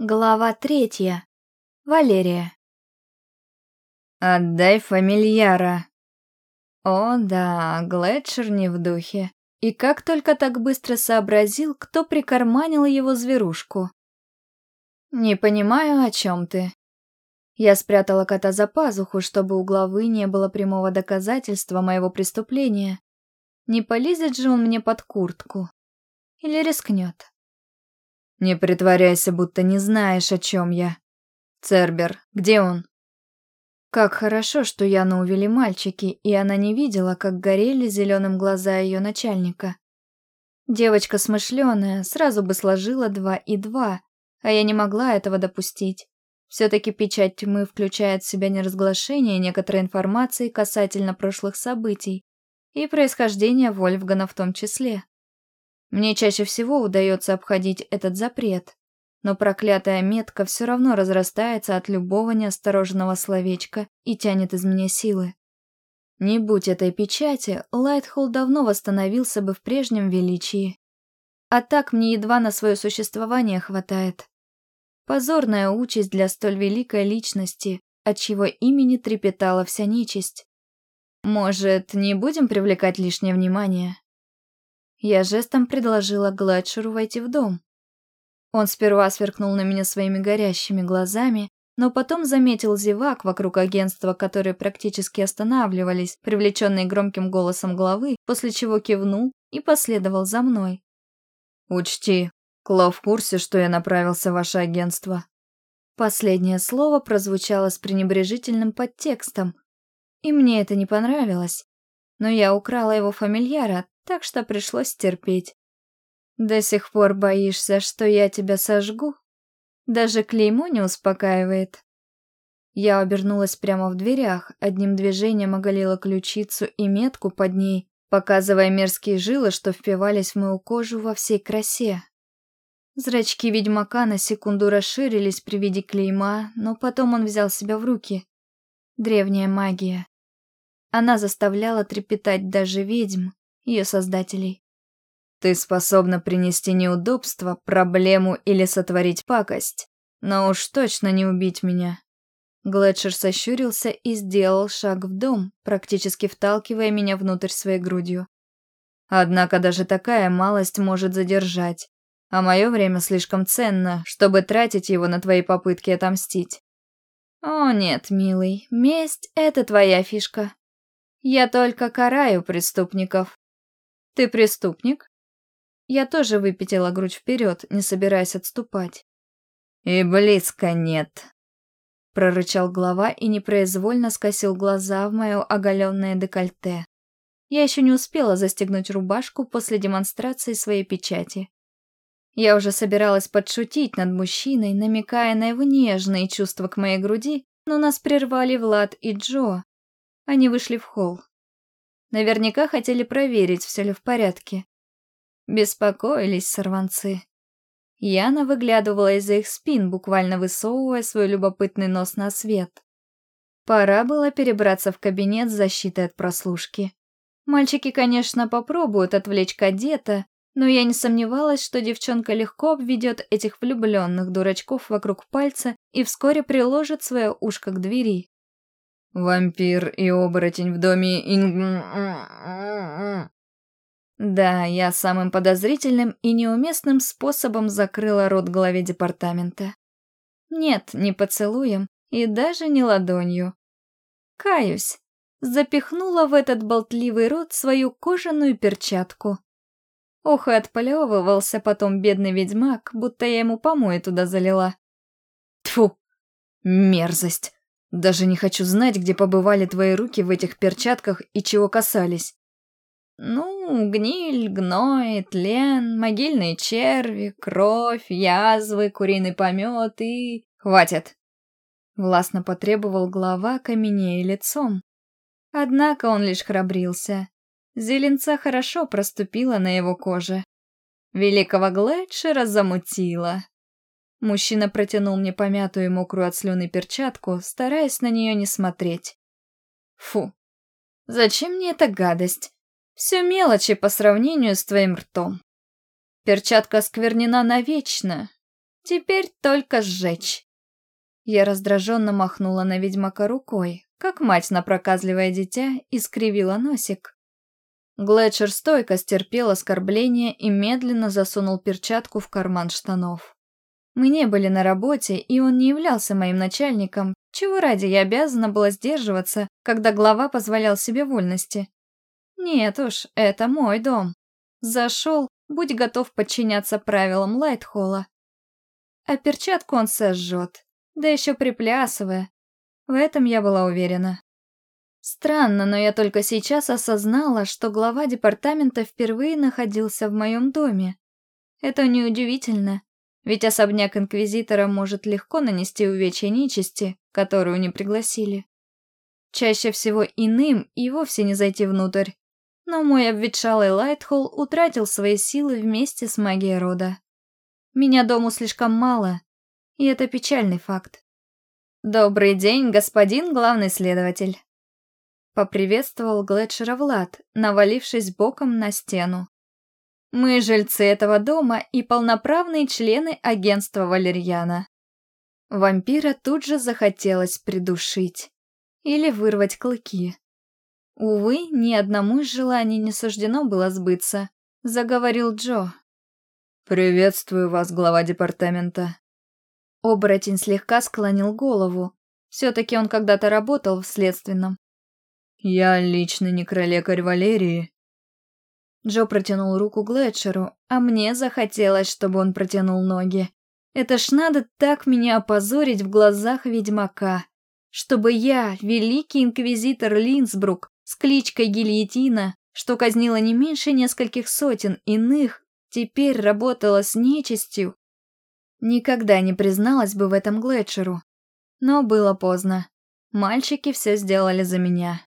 Глава третья. Валерия. «Отдай фамильяра». О да, Глетчер не в духе. И как только так быстро сообразил, кто прикарманил его зверушку. «Не понимаю, о чем ты». Я спрятала кота за пазуху, чтобы у главы не было прямого доказательства моего преступления. Не полезет же он мне под куртку. Или рискнет. Не притворяйся, будто не знаешь, о чем я. Цербер, где он? Как хорошо, что Яну увели мальчики, и она не видела, как горели зеленым глаза ее начальника. Девочка смышленая, сразу бы сложила два и два, а я не могла этого допустить. Все-таки печать тьмы включает в себя неразглашение некоторой информации касательно прошлых событий и происхождения Вольфгана в том числе. Мне чаще всего удается обходить этот запрет, но проклятая метка все равно разрастается от любого неосторожного словечка и тянет из меня силы. Не будь этой печати, Лайтхолл давно восстановился бы в прежнем величии. А так мне едва на свое существование хватает. Позорная участь для столь великой личности, от чьего имени трепетала вся нечисть. Может, не будем привлекать лишнее внимание? Я жестом предложила Гладшеру войти в дом. Он сперва сверкнул на меня своими горящими глазами, но потом заметил зевак вокруг агентства, которые практически останавливались, привлеченные громким голосом главы, после чего кивнул и последовал за мной. «Учти, Кло в курсе, что я направился в ваше агентство». Последнее слово прозвучало с пренебрежительным подтекстом, и мне это не понравилось. Но я украла его фамильяра, так что пришлось терпеть. До сих пор боишься, что я тебя сожгу? Даже клеймо не успокаивает. Я обернулась прямо в дверях, одним движением оголила ключицу и метку под ней, показывая мерзкие жилы, что впивались в мою кожу во всей красе. Зрачки ведьмака на секунду расширились при виде клейма, но потом он взял себя в руки. Древняя магия. Она заставляла трепетать даже ведьм, ее создателей. Ты способна принести неудобство, проблему или сотворить пакость, но уж точно не убить меня. Глетчер сощурился и сделал шаг в дом, практически вталкивая меня внутрь своей грудью. Однако даже такая малость может задержать, а мое время слишком ценно, чтобы тратить его на твои попытки отомстить. О нет, милый, месть — это твоя фишка. Я только караю преступников, «Ты преступник?» Я тоже выпятила грудь вперед, не собираясь отступать. «И близко нет», — прорычал глава и непроизвольно скосил глаза в мое оголенное декольте. Я еще не успела застегнуть рубашку после демонстрации своей печати. Я уже собиралась подшутить над мужчиной, намекая на его нежные чувства к моей груди, но нас прервали Влад и Джо. Они вышли в холл. Наверняка хотели проверить, все ли в порядке. Беспокоились сорванцы. Яна выглядывала из-за их спин, буквально высовывая свой любопытный нос на свет. Пора было перебраться в кабинет с защитой от прослушки. Мальчики, конечно, попробуют отвлечь кадета, но я не сомневалась, что девчонка легко обведет этих влюбленных дурачков вокруг пальца и вскоре приложит свое ушко к двери. Вампир и оборотень в доме Инг... Да, я самым подозрительным и неуместным способом закрыла рот главе департамента. Нет, не поцелуем и даже не ладонью. Каюсь, запихнула в этот болтливый рот свою кожаную перчатку. Ох, и отполевывался потом бедный ведьмак, будто я ему помои туда залила. Тфу, мерзость. Даже не хочу знать, где побывали твои руки в этих перчатках и чего касались. Ну, гниль, гной, тлен, могильные черви, кровь, язвы, куриный помет и... Хватит! Властно потребовал глава, каменея лицом. Однако он лишь храбрился. Зеленца хорошо проступила на его коже. Великого Глэдшера замутила. Мужчина протянул мне помятую и мокрую от слюны перчатку, стараясь на нее не смотреть. Фу. Зачем мне эта гадость? Все мелочи по сравнению с твоим ртом. Перчатка сквернена навечно. Теперь только сжечь. Я раздраженно махнула на ведьмака рукой, как мать на проказливое дитя, и скривила носик. Глетчер стойко стерпел оскорбление и медленно засунул перчатку в карман штанов. Мы не были на работе, и он не являлся моим начальником, чего ради я обязана была сдерживаться, когда глава позволял себе вольности. Нет уж, это мой дом. Зашел, будь готов подчиняться правилам Лайтхолла. А перчатку он сожжет, да еще приплясывая. В этом я была уверена. Странно, но я только сейчас осознала, что глава департамента впервые находился в моем доме. Это неудивительно, ведь особняк Инквизитора может легко нанести увечья нечисти, которую не пригласили. Чаще всего иным и вовсе не зайти внутрь. Но мой обветшалый Лайтхолл утратил свои силы вместе с магией рода. Меня дому слишком мало, и это печальный факт. «Добрый день, господин главный следователь!» Поприветствовал Глетшера Влад, навалившись боком на стену. «Мы жильцы этого дома и полноправные члены агентства Валерьяна». Вампира тут же захотелось придушить или вырвать клыки. Увы, ни одному из желаний не суждено было сбыться, заговорил Джо. «Приветствую вас, глава департамента». Оборотень слегка склонил голову. Все-таки он когда-то работал в следственном. «Я личный некролекарь Валерии». Джо протянул руку Глетчеру, а мне захотелось, чтобы он протянул ноги. Это ж надо так меня опозорить в глазах ведьмака. Чтобы я, великий инквизитор Линсбрук, с кличкой Гильотина, что казнила не меньше нескольких сотен иных, теперь работала с нечистью. Никогда не призналась бы в этом Глетчеру. Но было поздно. Мальчики все сделали за меня.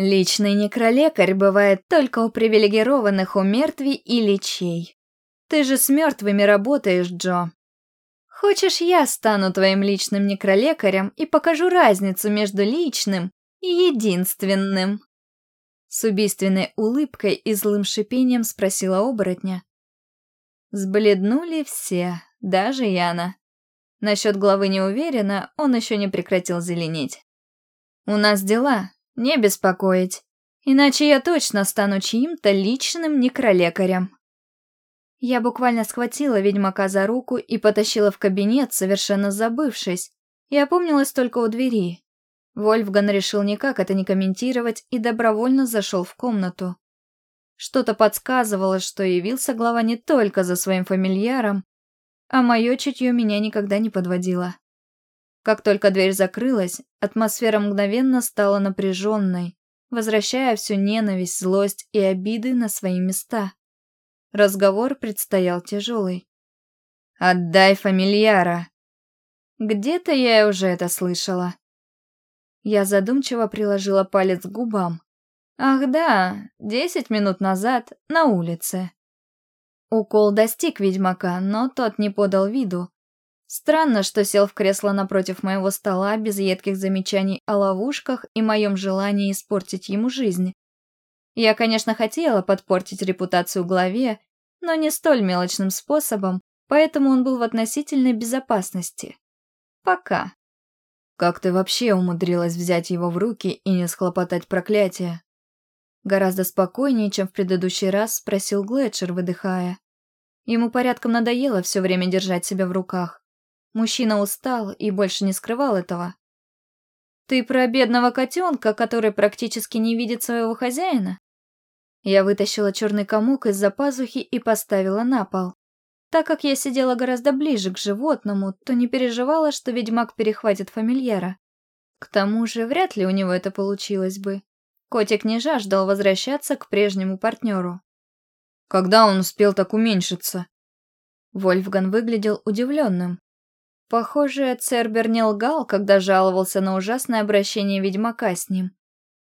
Личный некролекарь бывает только у привилегированных у мертвей и лечей. Ты же с мертвыми работаешь, Джо. Хочешь, я стану твоим личным некролекарем и покажу разницу между личным и единственным?» С убийственной улыбкой и злым шипением спросила оборотня. Сбледнули все, даже Яна. Насчет главы не уверена, он еще не прекратил зеленеть. «У нас дела, не беспокоить, иначе я точно стану чьим-то личным некролекарем». Я буквально схватила ведьмака за руку и потащила в кабинет, совершенно забывшись, и опомнилась только у двери. Вольфган решил никак это не комментировать и добровольно зашел в комнату. Что-то подсказывало, что явился глава не только за своим фамильяром, а мое чутье меня никогда не подводило. Как только дверь закрылась, атмосфера мгновенно стала напряженной, возвращая всю ненависть, злость и обиды на свои места. Разговор предстоял тяжелый. «Отдай фамильяра!» Где-то я уже это слышала. Я задумчиво приложила палец к губам. Ах да, десять минут назад, на улице. Укол достиг ведьмака, но тот не подал виду. Странно, что сел в кресло напротив моего стола без едких замечаний о ловушках и моем желании испортить ему жизнь. Я, конечно, хотела подпортить репутацию главе, но не столь мелочным способом, поэтому он был в относительной безопасности. Пока. Как ты вообще умудрилась взять его в руки и не схлопотать проклятие? Гораздо спокойнее, чем в предыдущий раз, спросил Глетчер, выдыхая. Ему порядком надоело все время держать себя в руках. Мужчина устал и больше не скрывал этого. «Ты про бедного котенка, который практически не видит своего хозяина?» Я вытащила черный комок из-за пазухи и поставила на пол. Так как я сидела гораздо ближе к животному, то не переживала, что ведьмак перехватит фамильяра. К тому же, вряд ли у него это получилось бы. Котик не жаждал возвращаться к прежнему партнеру. Когда он успел так уменьшиться? Вольфган выглядел удивленным. Похоже, Цербер не лгал, когда жаловался на ужасное обращение ведьмака с ним.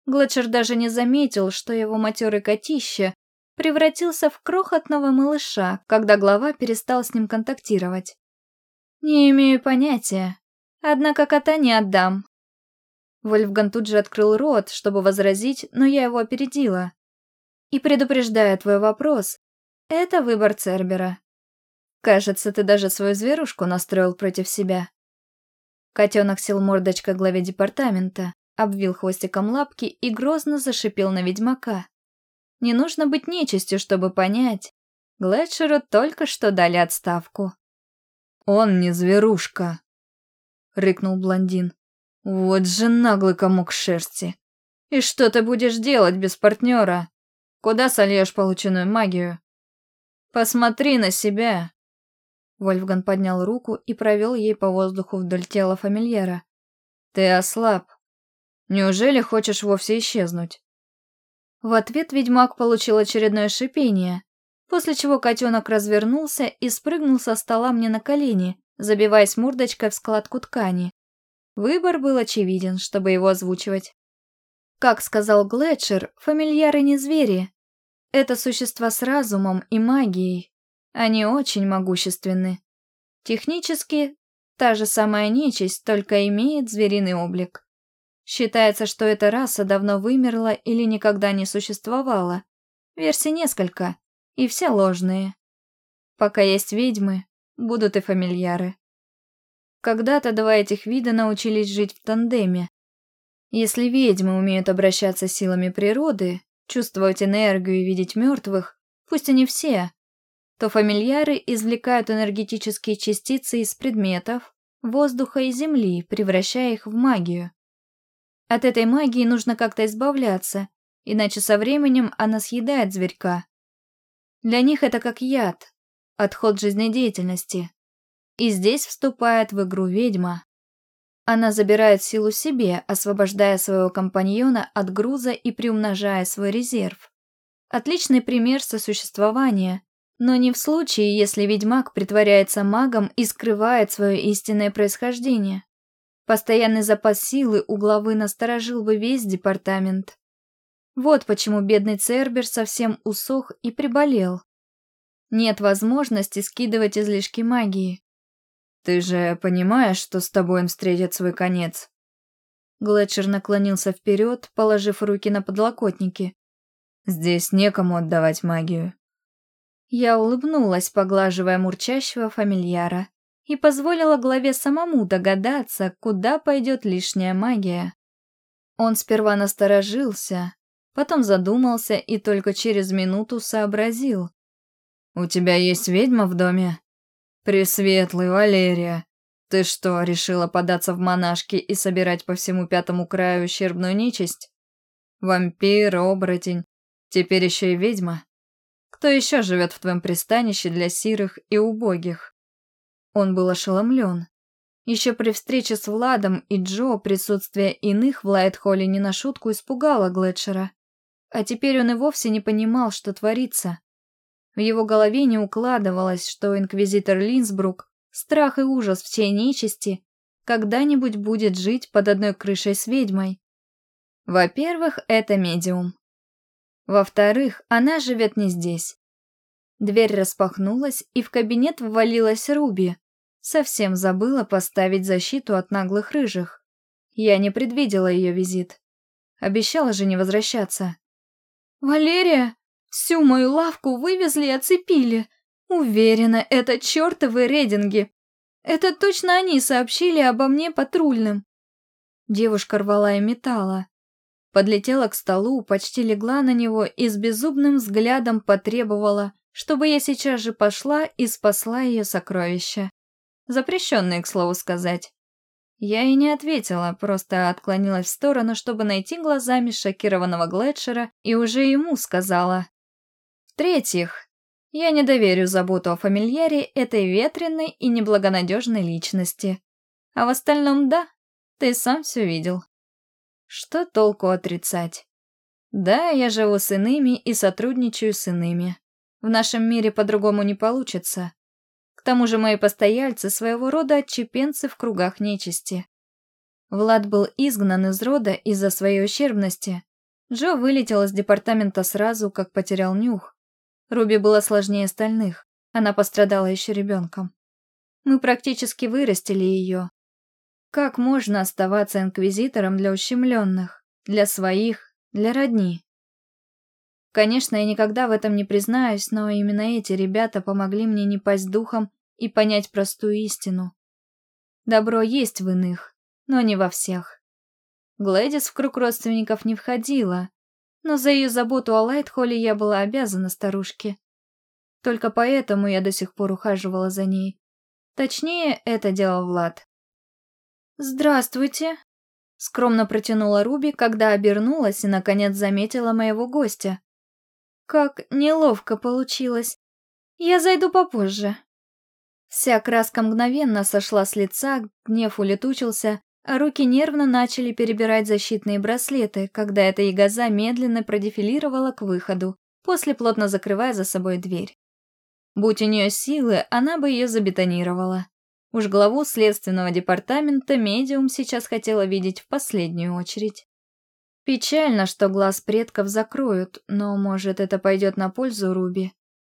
Глетчер даже не заметил, что его матерый котище превратился в крохотного малыша, когда глава перестал с ним контактировать. Не имею понятия, однако кота не отдам. Вольфган тут же открыл рот, чтобы возразить, но я его опередила. И предупреждая твой вопрос, это выбор Цербера. Кажется, ты даже свою зверушку настроил против себя. Котенок сел мордочкой главе департамента, обвил хвостиком лапки и грозно зашипел на ведьмака. Не нужно быть нечистью, чтобы понять. Глэдшеру только что дали отставку. «Он не зверушка», — рыкнул блондин. «Вот же наглый комок шерсти. И что ты будешь делать без партнера? Куда сольешь полученную магию? Посмотри на себя!» Вольфган поднял руку и провел ей по воздуху вдоль тела фамильяра. «Ты ослаб. Неужели хочешь вовсе исчезнуть?» В ответ ведьмак получил очередное шипение, после чего котенок развернулся и спрыгнул со стола мне на колени, забиваясь мордочкой в складку ткани. Выбор был очевиден, чтобы его озвучивать. Как сказал Глетчер, фамильяры не звери. Это существа с разумом и магией. Они очень могущественны. Технически, та же самая нечисть, только имеет звериный облик. Считается, что эта раса давно вымерла или никогда не существовала. Версий несколько, и все ложные. Пока есть ведьмы, будут и фамильяры. Когда-то два этих вида научились жить в тандеме. Если ведьмы умеют обращаться силами природы, чувствовать энергию и видеть мертвых, пусть они все, то фамильяры извлекают энергетические частицы из предметов, воздуха и земли, превращая их в магию. От этой магии нужно как-то избавляться, иначе со временем она съедает зверька. Для них это как яд, отход жизнедеятельности. И здесь вступает в игру ведьма. Она забирает силу себе, освобождая своего компаньона от груза и приумножая свой резерв. Отличный пример сосуществования, но не в случае, если ведьмак притворяется магом и скрывает свое истинное происхождение. Постоянный запас силы у главы насторожил бы весь департамент. Вот почему бедный Цербер совсем усох и приболел. Нет возможности скидывать излишки магии. «Ты же понимаешь, что с тобой он встретит свой конец?» Глетчер наклонился вперед, положив руки на подлокотники. «Здесь некому отдавать магию». Я улыбнулась, поглаживая мурчащего фамильяра и позволила главе самому догадаться, куда пойдет лишняя магия. Он сперва насторожился, потом задумался и только через минуту сообразил. «У тебя есть ведьма в доме?» «Пресветлый, Валерия, ты что, решила податься в монашки и собирать по всему пятому краю ущербную нечисть? Вампир, оборотень, теперь еще и ведьма? Кто еще живет в твоем пристанище для сирых и убогих?» Он был ошеломлен. Еще при встрече с Владом и Джо присутствие иных в Лайтхолле не на шутку испугало Глетчера. А теперь он и вовсе не понимал, что творится. В его голове не укладывалось, что инквизитор Линсбрук, страх и ужас всей нечисти, когда-нибудь будет жить под одной крышей с ведьмой. Во-первых, это медиум. Во-вторых, она живет не здесь. Дверь распахнулась, и в кабинет ввалилась Руби, Совсем забыла поставить защиту от наглых рыжих. Я не предвидела ее визит. Обещала же не возвращаться. «Валерия, всю мою лавку вывезли и оцепили. Уверена, это чертовы рейдинги. Это точно они сообщили обо мне патрульным». Девушка рвала и металла. Подлетела к столу, почти легла на него и с беззубным взглядом потребовала, чтобы я сейчас же пошла и спасла ее сокровища. Запрещенные, к слову сказать. Я и не ответила, просто отклонилась в сторону, чтобы найти глазами шокированного Глетчера, и уже ему сказала. В-третьих, я не доверю заботу о фамильяре этой ветреной и неблагонадежной личности. А в остальном да, ты сам все видел. Что толку отрицать? Да, я живу с иными и сотрудничаю с иными. В нашем мире по-другому не получится тому же мои постояльцы своего рода отчепенцы в кругах нечисти. Влад был изгнан из рода из-за своей ущербности. Джо вылетел из департамента сразу, как потерял нюх. Руби была сложнее остальных, она пострадала еще ребенком. Мы практически вырастили ее. Как можно оставаться инквизитором для ущемленных, для своих, для родни? Конечно, я никогда в этом не признаюсь, но именно эти ребята помогли мне не пасть духом и понять простую истину. Добро есть в иных, но не во всех. Глэдис в круг родственников не входила, но за ее заботу о Лайтхолле я была обязана старушке. Только поэтому я до сих пор ухаживала за ней. Точнее, это делал Влад. «Здравствуйте», — скромно протянула Руби, когда обернулась и, наконец, заметила моего гостя. «Как неловко получилось. Я зайду попозже». Вся краска мгновенно сошла с лица, гнев улетучился, а руки нервно начали перебирать защитные браслеты, когда эта ягоза медленно продефилировала к выходу, после плотно закрывая за собой дверь. Будь у нее силы, она бы ее забетонировала. Уж главу следственного департамента медиум сейчас хотела видеть в последнюю очередь. Печально, что глаз предков закроют, но, может, это пойдет на пользу Руби.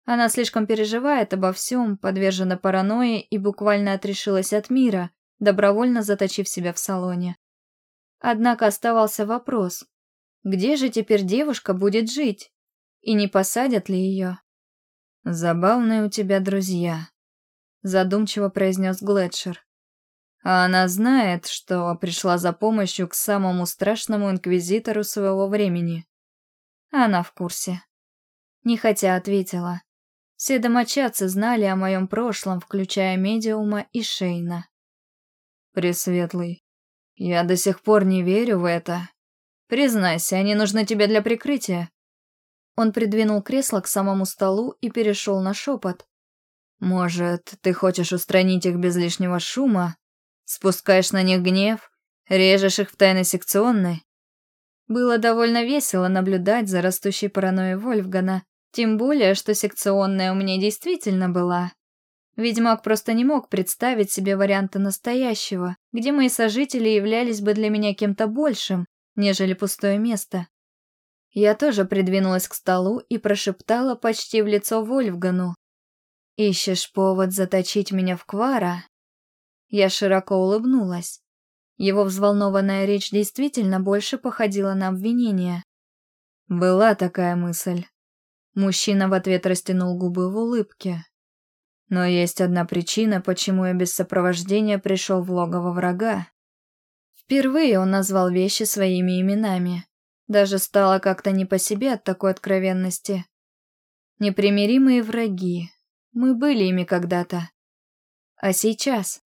Она слишком переживает обо всем, подвержена паранойи и буквально отрешилась от мира, добровольно заточив себя в салоне. Однако оставался вопрос, где же теперь девушка будет жить? И не посадят ли ее? «Забавные у тебя друзья», — задумчиво произнес Глетшер. «А она знает, что пришла за помощью к самому страшному инквизитору своего времени». Она в курсе. Нехотя ответила. Все домочадцы знали о моем прошлом, включая медиума и Шейна. Пресветлый, я до сих пор не верю в это. Признайся, они нужны тебе для прикрытия. Он придвинул кресло к самому столу и перешел на шепот. Может, ты хочешь устранить их без лишнего шума? Спускаешь на них гнев? Режешь их в тайной секционной? Было довольно весело наблюдать за растущей паранойей Вольфгана, тем более, что секционная у меня действительно была. Ведьмак просто не мог представить себе варианта настоящего, где мои сожители являлись бы для меня кем-то большим, нежели пустое место. Я тоже придвинулась к столу и прошептала почти в лицо Вольфгану. «Ищешь повод заточить меня в квара?» Я широко улыбнулась. Его взволнованная речь действительно больше походила на обвинение. Была такая мысль. Мужчина в ответ растянул губы в улыбке. Но есть одна причина, почему я без сопровождения пришел в логово врага. Впервые он назвал вещи своими именами. Даже стало как-то не по себе от такой откровенности. Непримиримые враги. Мы были ими когда-то. А сейчас?